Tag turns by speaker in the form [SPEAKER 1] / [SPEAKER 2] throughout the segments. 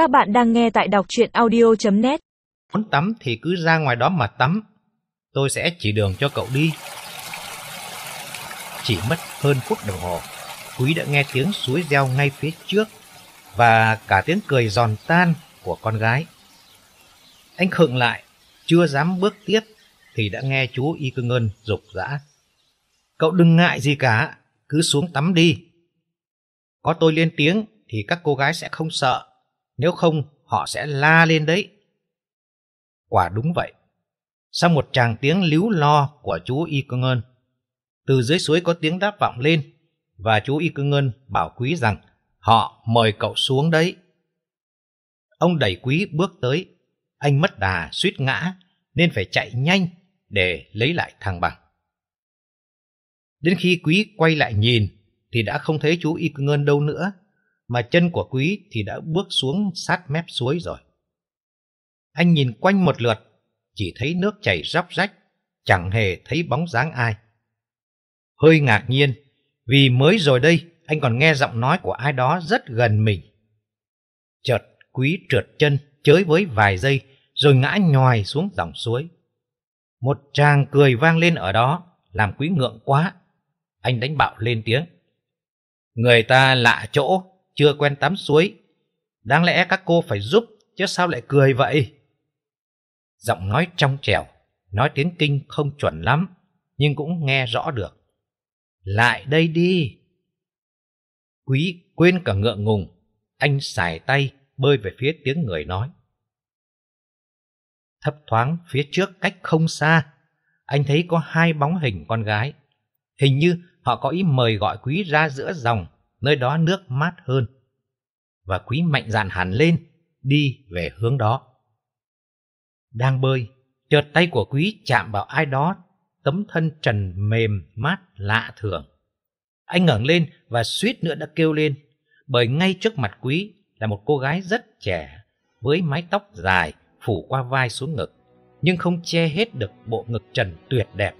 [SPEAKER 1] Các bạn đang nghe tại đọc truyện audio.net
[SPEAKER 2] Muốn tắm thì cứ ra ngoài đó mà tắm. Tôi sẽ chỉ đường cho cậu đi. Chỉ mất hơn phút đồng hồ, Quý đã nghe tiếng suối reo ngay phía trước và cả tiếng cười giòn tan của con gái. Anh khựng lại, chưa dám bước tiếp thì đã nghe chú Y Cương ngân rục rã. Cậu đừng ngại gì cả, cứ xuống tắm đi. Có tôi lên tiếng thì các cô gái sẽ không sợ, nếu không họ sẽ la lên đấy. Quả đúng vậy. Sau một tràng tiếng líu lo của chú Y Cương Ngân, từ dưới suối có tiếng đáp vọng lên và chú Y Cương Ngân bảo quý rằng họ mời cậu xuống đấy. Ông đẩy quý bước tới, anh mất đà suýt ngã nên phải chạy nhanh để lấy lại thăng bằng. Đến khi quý quay lại nhìn thì đã không thấy chú Y Cương Ngân đâu nữa, mà chân của quý thì đã bước xuống sát mép suối rồi. Anh nhìn quanh một lượt, chỉ thấy nước chảy róc rách, chẳng hề thấy bóng dáng ai. Hơi ngạc nhiên, vì mới rồi đây anh còn nghe giọng nói của ai đó rất gần mình. Chợt quý trượt chân, chới với vài giây, rồi ngã nhòi xuống dòng suối. Một tràng cười vang lên ở đó, làm quý ngượng quá. Anh đánh bạo lên tiếng. Người ta lạ chỗ, chưa quen tắm suối. Đáng lẽ các cô phải giúp, chứ sao lại cười vậy? Giọng nói trong trẻo, nói tiếng kinh không chuẩn lắm, nhưng cũng nghe rõ được. Lại đây đi! Quý quên cả ngượng ngùng, anh xài tay bơi về phía tiếng người nói. Thấp thoáng phía trước cách không xa, anh thấy có hai bóng hình con gái. Hình như họ có ý mời gọi quý ra giữa dòng, nơi đó nước mát hơn. Và quý mạnh dạn hẳn lên, đi về hướng đó. Đang bơi, chợt tay của quý chạm vào ai đó, tấm thân trần mềm mát lạ thường. Anh ngẩng lên và suýt nữa đã kêu lên, bởi ngay trước mặt quý là một cô gái rất trẻ, với mái tóc dài phủ qua vai xuống ngực, nhưng không che hết được bộ ngực trần tuyệt đẹp.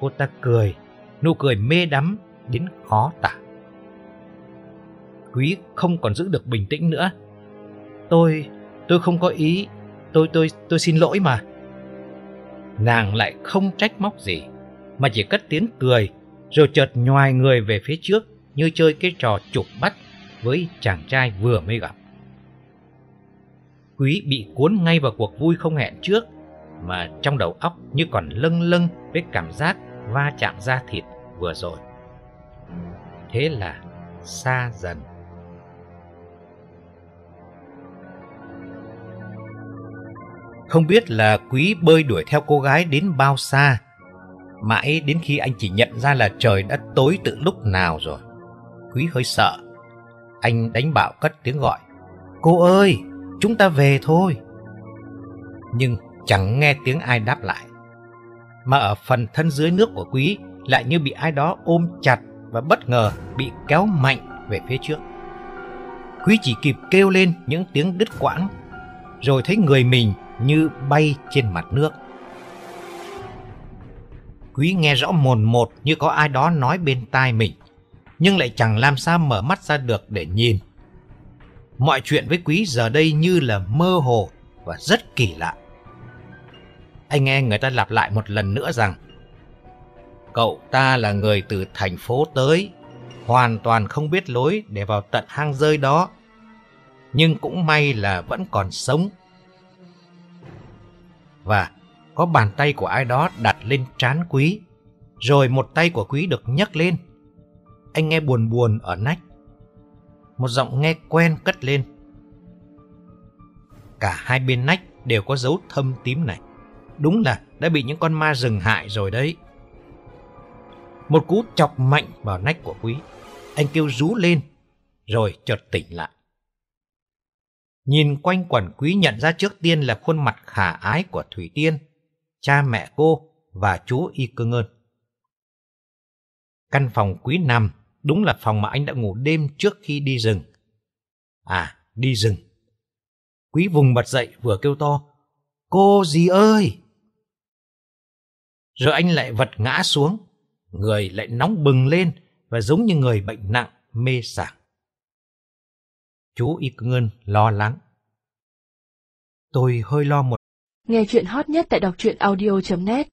[SPEAKER 2] Cô ta cười, nụ cười mê đắm đến khó tả. Quý không còn giữ được bình tĩnh nữa. Tôi, tôi không có ý, tôi, tôi, tôi xin lỗi mà. Nàng lại không trách móc gì, mà chỉ cất tiếng cười, rồi chợt nhoài người về phía trước như chơi cái trò chụp bắt với chàng trai vừa mới gặp. Quý bị cuốn ngay vào cuộc vui không hẹn trước, mà trong đầu óc như còn lâng lâng với cảm giác va chạm da thịt vừa rồi. Thế là xa dần. Không biết là Quý bơi đuổi theo cô gái đến bao xa, mãi đến khi anh chỉ nhận ra là trời đã tối từ lúc nào rồi. Quý hơi sợ. Anh đánh bạo cất tiếng gọi. Cô ơi, chúng ta về thôi. Nhưng chẳng nghe tiếng ai đáp lại. Mà ở phần thân dưới nước của Quý lại như bị ai đó ôm chặt và bất ngờ bị kéo mạnh về phía trước. Quý chỉ kịp kêu lên những tiếng đứt quãng, rồi thấy người mình như bay trên mặt nước. Quý nghe rõ mồn một như có ai đó nói bên tai mình, nhưng lại chẳng làm sao mở mắt ra được để nhìn. Mọi chuyện với Quý giờ đây như là mơ hồ và rất kỳ lạ. Anh nghe người ta lặp lại một lần nữa rằng Cậu ta là người từ thành phố tới, hoàn toàn không biết lối để vào tận hang rơi đó. Nhưng cũng may là vẫn còn sống. Và có bàn tay của ai đó đặt lên trán quý, rồi một tay của quý được nhấc lên. Anh nghe buồn buồn ở nách. Một giọng nghe quen cất lên. Cả hai bên nách đều có dấu thâm tím này. Đúng là đã bị những con ma rừng hại rồi đấy. Một cú chọc mạnh vào nách của quý. Anh kêu rú lên, rồi chợt tỉnh lại. Nhìn quanh quẩn quý nhận ra trước tiên là khuôn mặt khả ái của Thủy Tiên, cha mẹ cô và chú Y Cơ Ngơn. Căn phòng quý nằm đúng là phòng mà anh đã ngủ đêm trước khi đi rừng. À, đi rừng. Quý vùng bật dậy vừa kêu to, Cô gì ơi! Rồi anh lại vật ngã xuống, người lại nóng bừng lên và giống như người bệnh nặng, mê sảng. Chú Y Ngân lo lắng. Tôi hơi lo một
[SPEAKER 3] Nghe chuyện hot nhất tại đọc truyện audio.net